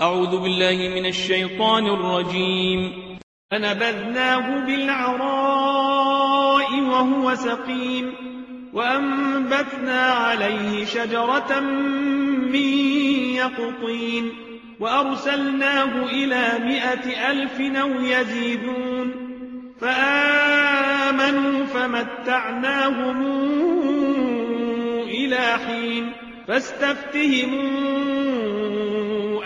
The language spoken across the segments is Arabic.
أعوذ بالله من الشيطان الرجيم. فنبذناه بالعراء وهو سقيم. وأنبتنا عليه شجرة من يقطين. وأرسلناه إلى مائة ألف أو يزيدون. فآمنوا فمتعناهم إلى حين. فاستفتهموا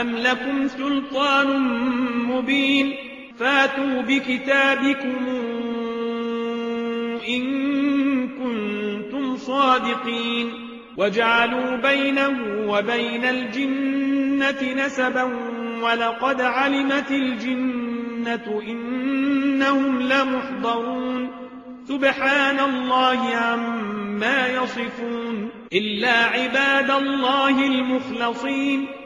أم لكم سلطان مبين فاتوا بكتابكم إن كنتم صادقين وجعلوا بينه وبين الجنة نسبا ولقد علمت الجنة إنهم لمحضرون سبحان الله عما يصفون إلا عباد الله المخلصين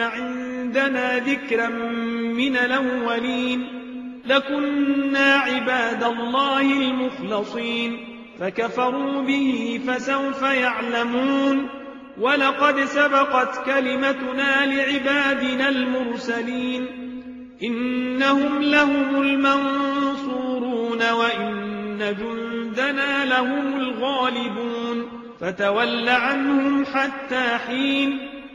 عندنا ذكرا من الأولين. لكنا عباد الله المخلصين. فكفروا به فسوف يعلمون. ولقد سبقت كلمتنا لعبادنا المرسلين. إنهم لهم المنصورون وإن جندنا لهم الغالبون. فتول عنهم حتى حين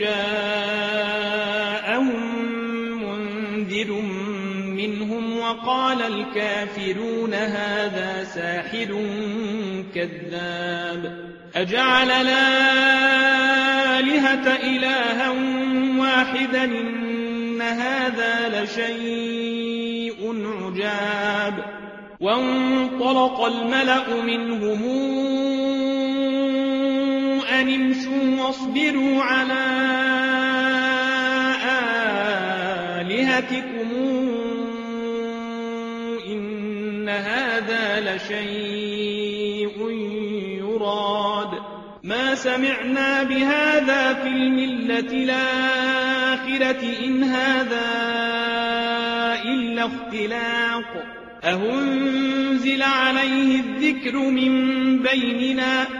جاءهم منذر منهم وقال الكافرون هذا ساحر كذاب أجعل الآلهة إلها واحدا إن هذا لشيء عجاب وانطلق الملأ منهم امشوا واصبروا على آلهتكم. إن هذا لشيء يراد. ما سمعنا بهذا في الملة الآخرة إن هذا إلا اختلاق. أهنزل عليه الذكر من بيننا.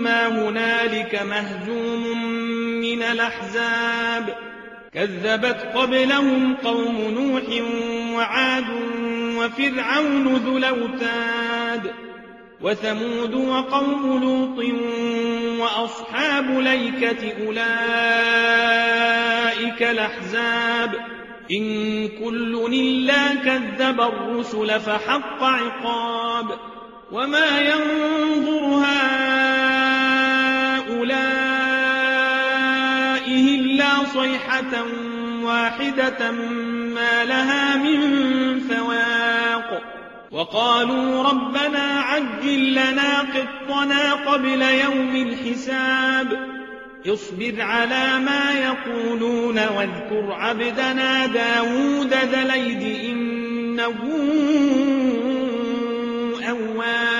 ما هنالك مهزوم من الأحزاب كذبت قبلهم قوم نوح وعاد وفرعون ذو الأوتاد وثمود وقوم لوط وأصحاب ليكة أولئك الأحزاب إن كل إلا كذب الرسل فحق عقاب وما ينظر هؤلاء إلا صيحة واحدة ما لها من فواق. وقالوا ربنا عجل لنا قطنا قبل يوم الحساب. اصبر على ما يقولون واذكر عبدنا داود ذليد إنه أواب.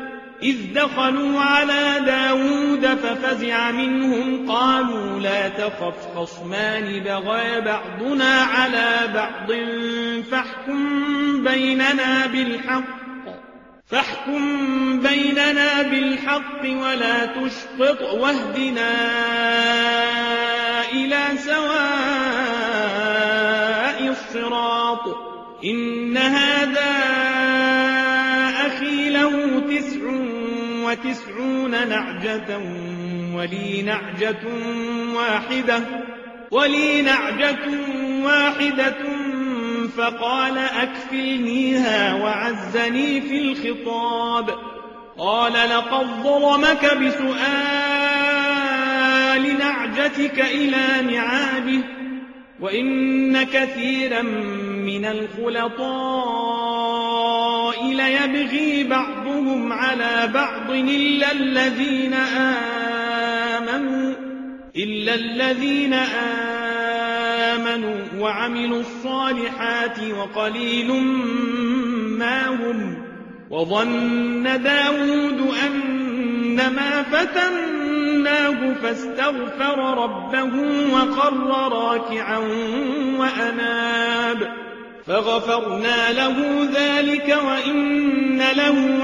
إذ دخلوا على داود ففزع منهم قالوا لا تخف خصمان بغى بعضنا على بعض فاحكم بيننا بالحق فاحكم بيننا بالحق ولا تشقط واهدنا إلى سواء الصراط إن هذا أخي له تسع وتسعون نعجة ولي نعجة واحدة ولي نعجة واحدة فقال أكفلنيها وعزني في الخطاب. قال لقد ظلمك بسؤال نعجتك إلى نعابه وإن كثيرا من الخلطاء ليبغي بعضهم على بعض إلا الذين آمنوا إلا الذين آمنوا وعملوا الصالحات وقليل ما هم وظن داود أنما فتناه فاستغفر ربه وقر راكعا وأناب فغفرنا له ذلك وإن له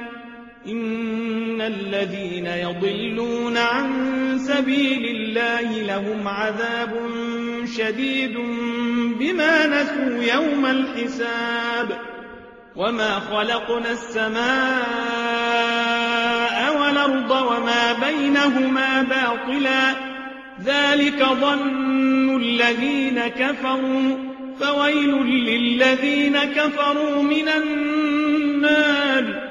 إن الذين يضلون عن سبيل الله لهم عذاب شديد بما نسوا يوم الحساب وما خلقنا السماء والأرض وما بينهما باطلا ذلك ظن الذين كفروا فويل للذين كفروا من النار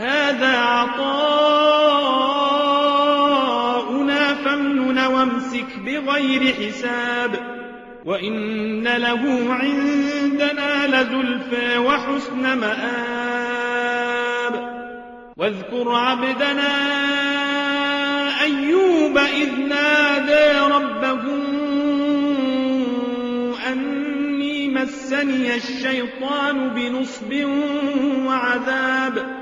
هذا عطاؤنا فامنن وامسك بغير حساب وإن له عندنا لزلفى وحسن مآب. واذكر عبدنا أيوب إذ نادى ربه أني مسني الشيطان بنصب وعذاب.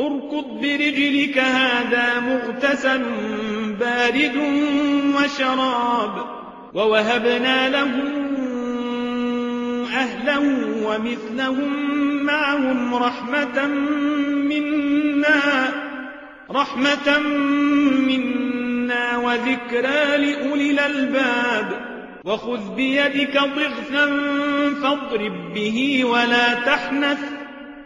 اركض برجلك هذا مغتسل بارد وشراب. ووهبنا له أهله ومثلهم معهم رحمة منا رحمة منا وذكرى لأولي الألباب. وخذ بيدك ضغثا فاضرب به ولا تحنث.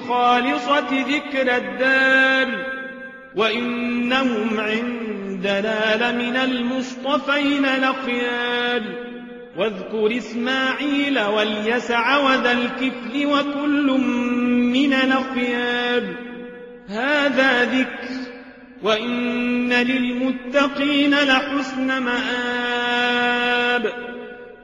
بخالصة ذكر الدار وإنهم عندنا لمن المصطفين لخيار واذكر إسماعيل واليسع وذا الكفل وكل من الأخيار هذا ذكر وإن للمتقين لحسن مآب.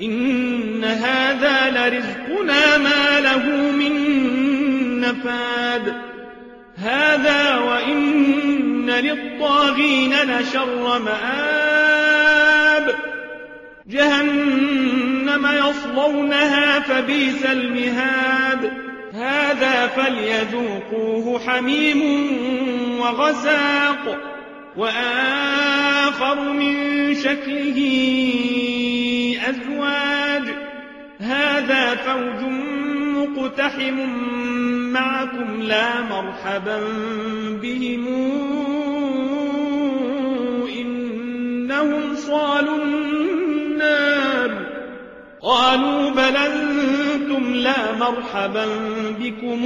إن هذا لرزقنا ما له من نفاد هذا وإن للطاغين لشر مآب جهنم يصلونها فبئس المهاد هذا فليذوقوه حميم وغساق وآخر من شكله أزواج هذا فوج مقتحم معكم لا مرحبا بهم. إنهم صالوا النار. قالوا بل أنتم لا مرحبا بكم.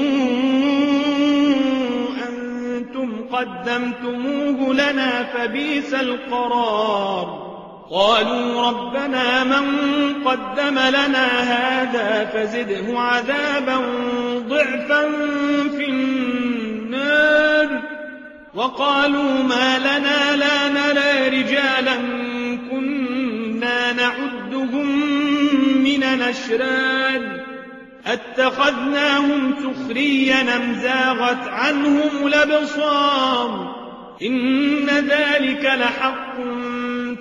أنتم قدمتموه لنا فبيس القرار. قالوا ربنا من قدم لنا هذا فزده عذابا ضعفا في النار. وقالوا ما لنا لا نرى رجالا كنا نعدهم من الأشرار. أتخذناهم سخريا أم زاغت عنهم الأبصار؟ إن ذلك لحق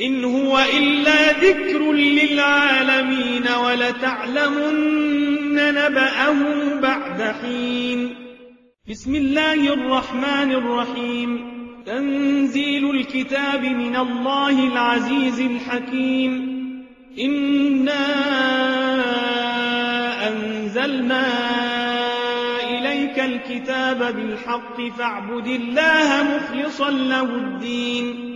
إن هو إلا ذكر للعالمين ولتعلمن نبأه بعد حين. بسم الله الرحمن الرحيم. تنزيل الكتاب من الله العزيز الحكيم. إنا أنزلنا إليك الكتاب بالحق فاعبد الله مخلصا له الدين.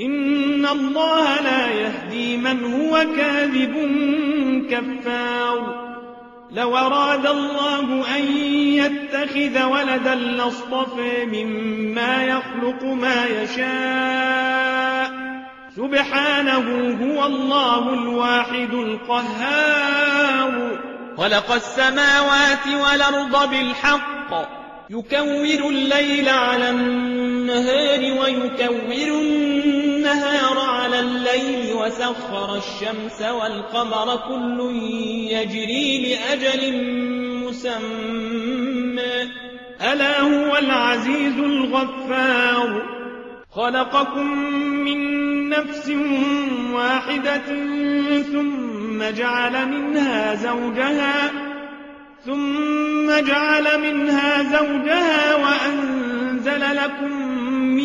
إن الله لا يهدي من هو كاذب كفار. لو أراد الله أن يتخذ ولدا لاصطفى مما يخلق ما يشاء. سبحانه هو الله الواحد القهار. خلق السماوات والأرض بالحق. يكور الليل على النهار ويكور النهار على الليل وسخر الشمس والقمر كل يجري لأجل مسمى. ألا هو العزيز الغفار. خلقكم من نفس واحدة ثم جعل منها زوجها ثم جعل منها زوجها وأنزل لكم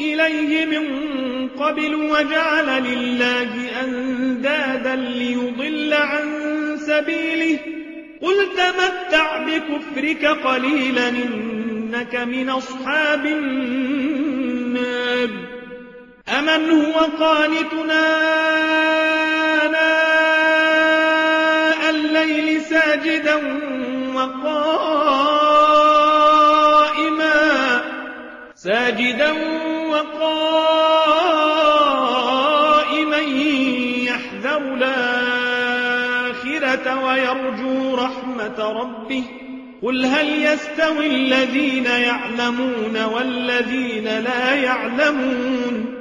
إليه من قبل وجعل لله أندادا ليضل عن سبيله. قل تمتع بكفرك قليلا إنك من أصحاب النار. أمن هو قانتنا آناء الليل ساجدا وقائما. ساجدا وقائما يحذر الآخرة ويرجو رحمة ربه. قل هل يستوي الذين يعلمون والذين لا يعلمون؟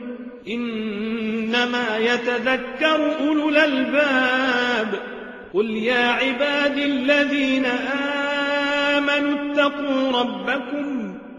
إنما يتذكر أولو الألباب. قل يا عباد الذين آمنوا اتقوا ربكم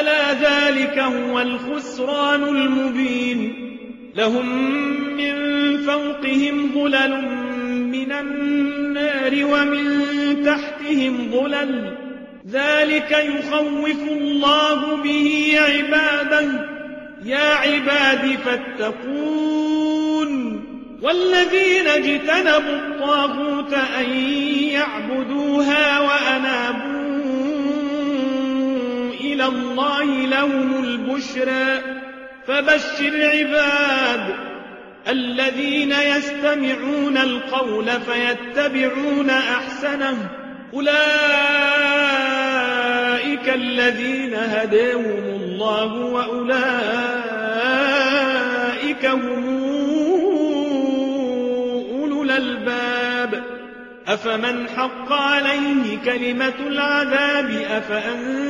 ألا ذلك هو الخسران المبين لهم من فوقهم ظلل من النار ومن تحتهم ظلل ذلك يخوف الله به عباده يا عباد فاتقون والذين اجتنبوا الطاغوت أن يعبدوها وأنابوا إلى الله لهم البشرى. فبشر عباد الذين يستمعون القول فيتبعون أحسنه. أولئك الذين هداهم الله وأولئك هم أولو الألباب. أفمن حق عليه كلمة العذاب؟ أفأنت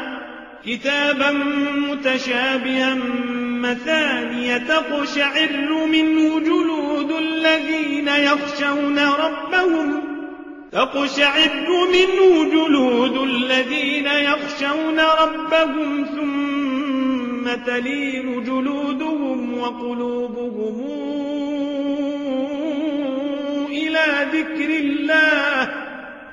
كتابا متشابها مثانية تقشعر منه جلود الذين يخشون ربهم تقشعر منه جلود الذين يخشون ربهم ثم تلين جلودهم وقلوبهم إلى ذكر الله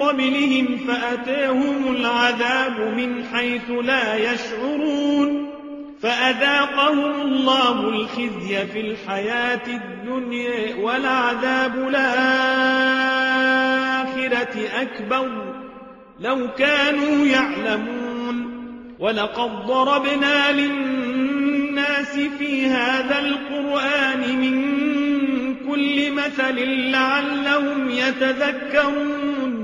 قبلهم فأتاهم العذاب من حيث لا يشعرون فأذاقهم الله الخزي في الحياة الدنيا والعذاب الآخرة أكبر لو كانوا يعلمون ولقد ضربنا للناس في هذا القرآن من كل مثل لعلهم يتذكرون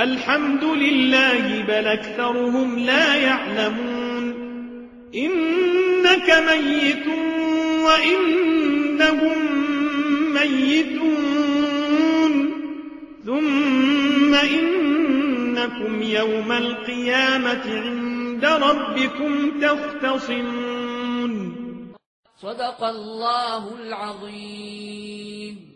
الحمد لله بل أكثرهم لا يعلمون. إنك ميت وإنهم ميتون. ثم إنكم يوم القيامة عند ربكم تختصمون. صدق الله العظيم.